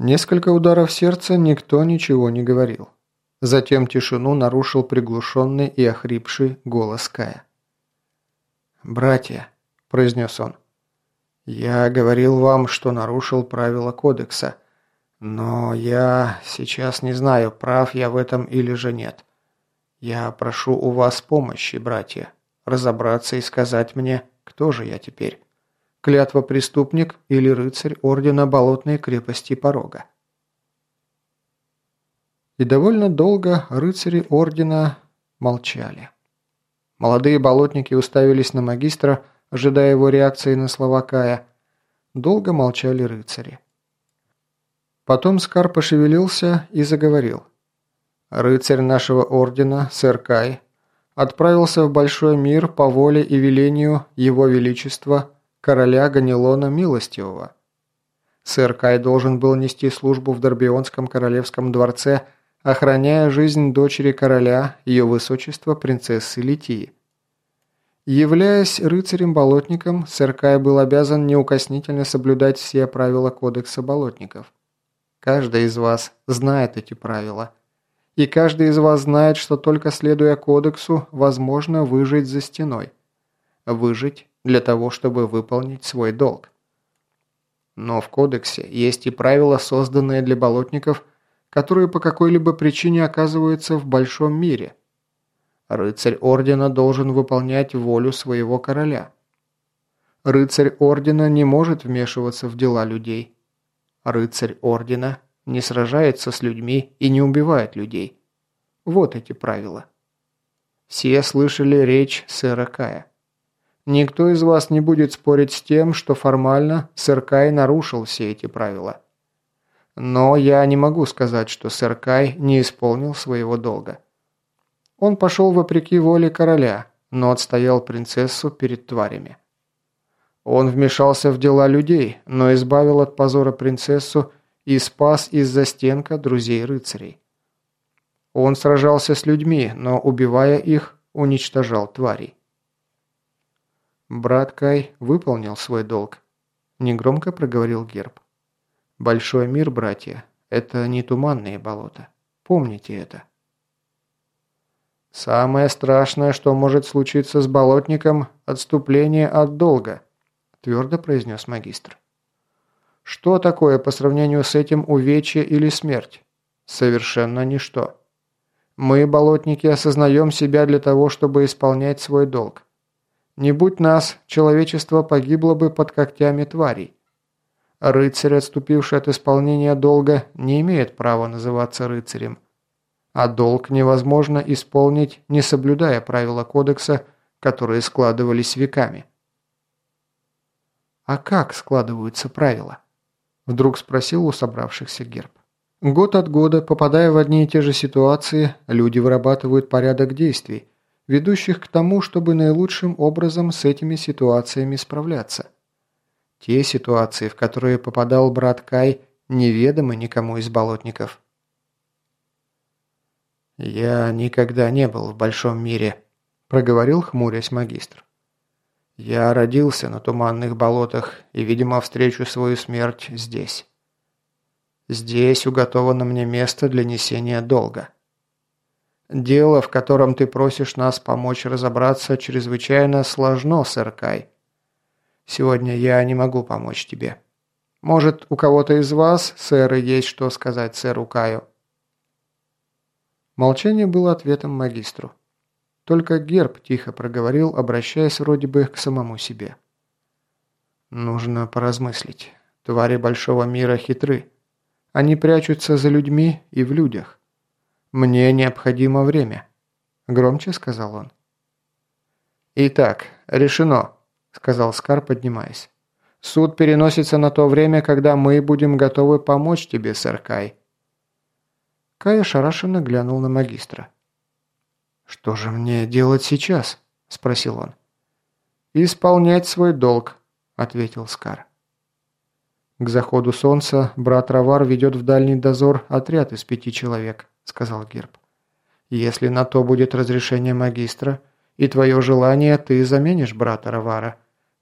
Несколько ударов сердца никто ничего не говорил. Затем тишину нарушил приглушенный и охрипший голос Кая. «Братья», – произнес он, – «я говорил вам, что нарушил правила кодекса, но я сейчас не знаю, прав я в этом или же нет. Я прошу у вас помощи, братья, разобраться и сказать мне, кто же я теперь, клятва преступник или рыцарь ордена Болотной крепости Порога». И довольно долго рыцари ордена молчали. Молодые болотники уставились на магистра, ожидая его реакции на слова Кая. Долго молчали рыцари. Потом Скар пошевелился и заговорил. «Рыцарь нашего ордена, сэр Кай, отправился в большой мир по воле и велению Его Величества, короля Ганилона Милостивого. Сэр Кай должен был нести службу в Дорбионском королевском дворце – охраняя жизнь дочери короля, ее высочества принцессы Литии. Являясь рыцарем-болотником, сэр Кай был обязан неукоснительно соблюдать все правила кодекса болотников. Каждый из вас знает эти правила. И каждый из вас знает, что только следуя кодексу, возможно выжить за стеной. Выжить для того, чтобы выполнить свой долг. Но в кодексе есть и правила, созданные для болотников – которые по какой-либо причине оказываются в большом мире. Рыцарь Ордена должен выполнять волю своего короля. Рыцарь Ордена не может вмешиваться в дела людей. Рыцарь Ордена не сражается с людьми и не убивает людей. Вот эти правила. Все слышали речь сэра Кая. Никто из вас не будет спорить с тем, что формально сэр Кай нарушил все эти правила. Но я не могу сказать, что сэр Кай не исполнил своего долга. Он пошел вопреки воле короля, но отстоял принцессу перед тварями. Он вмешался в дела людей, но избавил от позора принцессу и спас из-за стенка друзей-рыцарей. Он сражался с людьми, но, убивая их, уничтожал тварей. Брат Кай выполнил свой долг. Негромко проговорил Герб. Большой мир, братья, это не туманные болота. Помните это. Самое страшное, что может случиться с болотником – отступление от долга, твердо произнес магистр. Что такое по сравнению с этим увечье или смерть? Совершенно ничто. Мы, болотники, осознаем себя для того, чтобы исполнять свой долг. Не будь нас, человечество погибло бы под когтями тварей. Рыцарь, отступивший от исполнения долга, не имеет права называться рыцарем. А долг невозможно исполнить, не соблюдая правила кодекса, которые складывались веками. «А как складываются правила?» Вдруг спросил у собравшихся герб. Год от года, попадая в одни и те же ситуации, люди вырабатывают порядок действий, ведущих к тому, чтобы наилучшим образом с этими ситуациями справляться – те ситуации, в которые попадал брат Кай, неведомы никому из болотников. «Я никогда не был в большом мире», – проговорил хмурясь магистр. «Я родился на туманных болотах и, видимо, встречу свою смерть здесь. Здесь уготовано мне место для несения долга. Дело, в котором ты просишь нас помочь разобраться, чрезвычайно сложно, сэр Кай. Сегодня я не могу помочь тебе. Может, у кого-то из вас, сэры, есть что сказать сэру Каю?» Молчание было ответом магистру. Только Герб тихо проговорил, обращаясь вроде бы к самому себе. «Нужно поразмыслить. Твари большого мира хитры. Они прячутся за людьми и в людях. Мне необходимо время», – громче сказал он. «Итак, решено», сказал Скар, поднимаясь. «Суд переносится на то время, когда мы будем готовы помочь тебе, сэр Кай». Кай ошарашенно глянул на магистра. «Что же мне делать сейчас?» – спросил он. «Исполнять свой долг», – ответил Скар. «К заходу солнца брат Равар ведет в дальний дозор отряд из пяти человек», – сказал Герб. «Если на то будет разрешение магистра и твое желание, ты заменишь брата Равара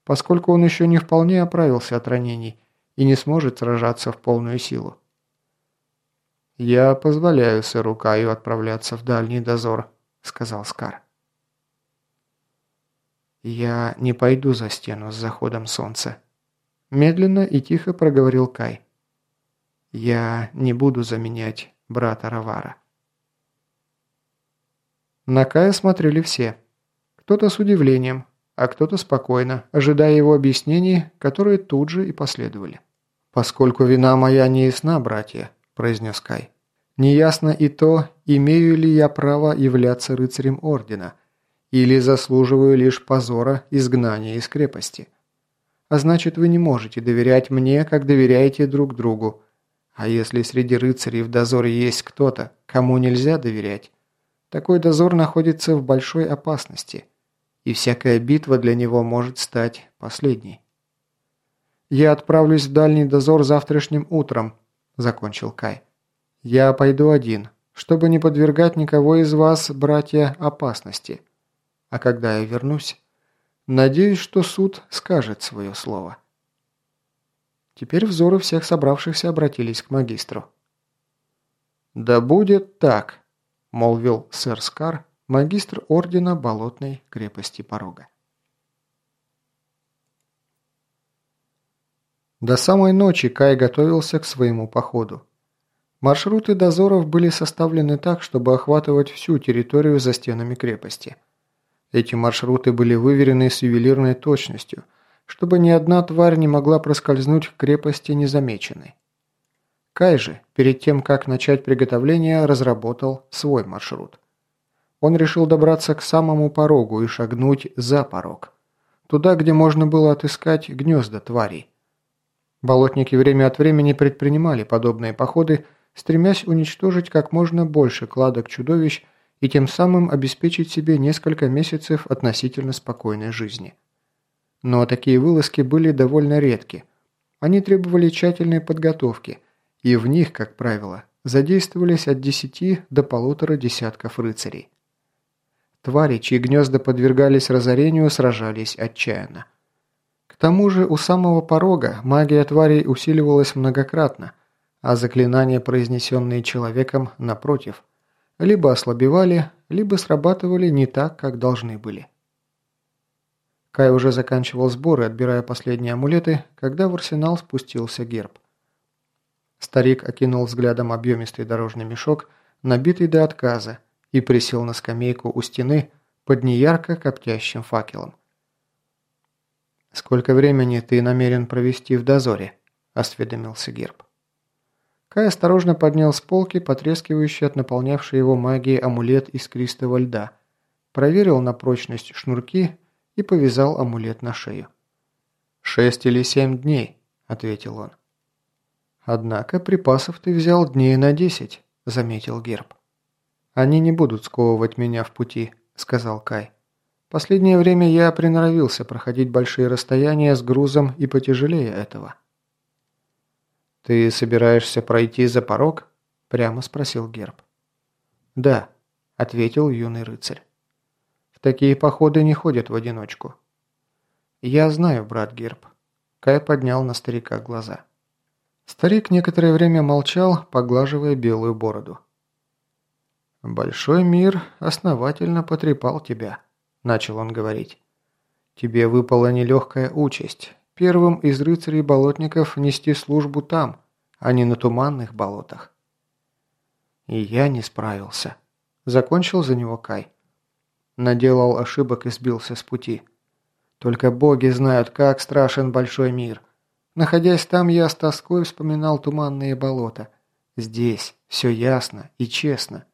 поскольку он еще не вполне оправился от ранений и не сможет сражаться в полную силу. «Я позволяю сэру Каю отправляться в дальний дозор», — сказал Скар. «Я не пойду за стену с заходом солнца», — медленно и тихо проговорил Кай. «Я не буду заменять брата Равара». На Кая смотрели все. Кто-то с удивлением, а кто-то спокойно, ожидая его объяснений, которые тут же и последовали. «Поскольку вина моя не ясна, братья», – произнес Кай. «Неясно и то, имею ли я право являться рыцарем Ордена, или заслуживаю лишь позора изгнания из крепости. А значит, вы не можете доверять мне, как доверяете друг другу. А если среди рыцарей в дозоре есть кто-то, кому нельзя доверять, такой дозор находится в большой опасности, и всякая битва для него может стать последней». «Я отправлюсь в дальний дозор завтрашним утром», – закончил Кай. «Я пойду один, чтобы не подвергать никого из вас, братья, опасности. А когда я вернусь, надеюсь, что суд скажет свое слово». Теперь взоры всех собравшихся обратились к магистру. «Да будет так», – молвил сэр Скар, магистр ордена Болотной крепости Порога. До самой ночи Кай готовился к своему походу. Маршруты дозоров были составлены так, чтобы охватывать всю территорию за стенами крепости. Эти маршруты были выверены с ювелирной точностью, чтобы ни одна тварь не могла проскользнуть к крепости незамеченной. Кай же, перед тем, как начать приготовление, разработал свой маршрут. Он решил добраться к самому порогу и шагнуть за порог. Туда, где можно было отыскать гнезда тварей. Болотники время от времени предпринимали подобные походы, стремясь уничтожить как можно больше кладок чудовищ и тем самым обеспечить себе несколько месяцев относительно спокойной жизни. Но такие вылазки были довольно редки. Они требовали тщательной подготовки, и в них, как правило, задействовались от 10 до полутора десятков рыцарей. Твари, чьи гнезда подвергались разорению, сражались отчаянно. К тому же у самого порога магия тварей усиливалась многократно, а заклинания, произнесенные человеком, напротив, либо ослабевали, либо срабатывали не так, как должны были. Кай уже заканчивал сборы, отбирая последние амулеты, когда в арсенал спустился герб. Старик окинул взглядом объемистый дорожный мешок, набитый до отказа, и присел на скамейку у стены под неярко коптящим факелом. «Сколько времени ты намерен провести в дозоре?» – осведомился Герб. Кай осторожно поднял с полки потрескивающий от наполнявшей его магии амулет из кристого льда, проверил на прочность шнурки и повязал амулет на шею. «Шесть или семь дней», – ответил он. «Однако припасов ты взял дней на десять», – заметил Герб. «Они не будут сковывать меня в пути», – сказал Кай. Последнее время я приноровился проходить большие расстояния с грузом и потяжелее этого. «Ты собираешься пройти за порог?» – прямо спросил Герб. «Да», – ответил юный рыцарь. «В такие походы не ходят в одиночку». «Я знаю, брат Герб». Кай поднял на старика глаза. Старик некоторое время молчал, поглаживая белую бороду. «Большой мир основательно потрепал тебя», начал он говорить. «Тебе выпала нелегкая участь. Первым из рыцарей-болотников нести службу там, а не на туманных болотах». И я не справился. Закончил за него Кай. Наделал ошибок и сбился с пути. Только боги знают, как страшен большой мир. Находясь там, я с тоской вспоминал туманные болота. Здесь все ясно и честно.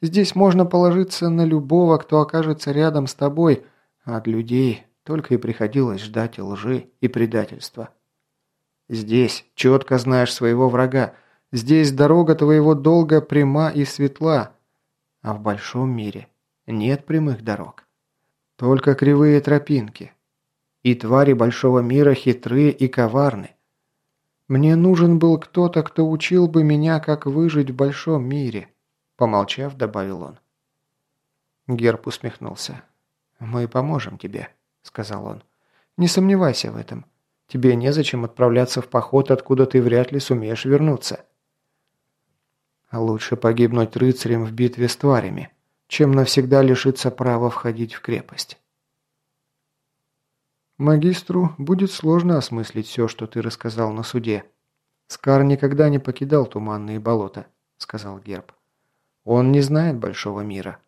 Здесь можно положиться на любого, кто окажется рядом с тобой, а от людей только и приходилось ждать лжи и предательства. Здесь четко знаешь своего врага, здесь дорога твоего долга пряма и светла, а в большом мире нет прямых дорог. Только кривые тропинки. И твари большого мира хитрые и коварны. Мне нужен был кто-то, кто учил бы меня, как выжить в большом мире. Помолчав, добавил он. Герб усмехнулся. «Мы поможем тебе», — сказал он. «Не сомневайся в этом. Тебе незачем отправляться в поход, откуда ты вряд ли сумеешь вернуться». Лучше погибнуть рыцарем в битве с тварями, чем навсегда лишиться права входить в крепость. Магистру будет сложно осмыслить все, что ты рассказал на суде. Скар никогда не покидал туманные болота, сказал Герб. Он не знает большого мира.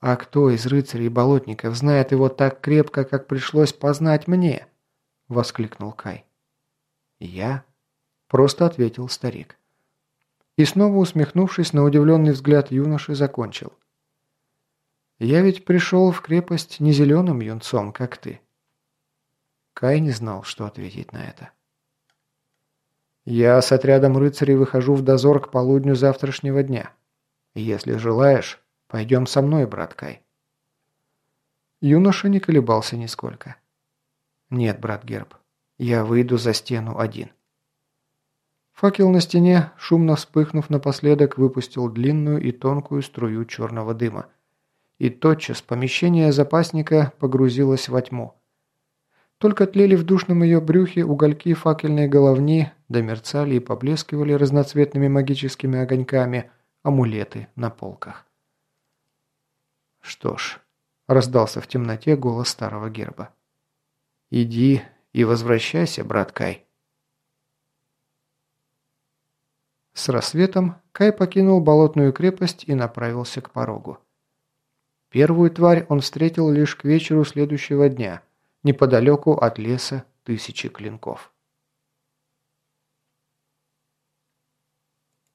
А кто из рыцарей болотников знает его так крепко, как пришлось познать мне? воскликнул Кай. Я? просто ответил старик. И снова усмехнувшись на удивленный взгляд юноши, закончил. «Я ведь пришел в крепость не зеленым юнцом, как ты». Кай не знал, что ответить на это. «Я с отрядом рыцарей выхожу в дозор к полудню завтрашнего дня. Если желаешь, пойдем со мной, брат Кай». Юноша не колебался нисколько. «Нет, брат Герб, я выйду за стену один». Факел на стене, шумно вспыхнув напоследок, выпустил длинную и тонкую струю черного дыма. И тотчас помещение запасника погрузилось во тьму. Только тлели в душном ее брюхе угольки факельной головни, да мерцали и поблескивали разноцветными магическими огоньками амулеты на полках. «Что ж», — раздался в темноте голос старого герба. «Иди и возвращайся, брат Кай». С рассветом Кай покинул болотную крепость и направился к порогу. Первую тварь он встретил лишь к вечеру следующего дня, неподалеку от леса тысячи клинков.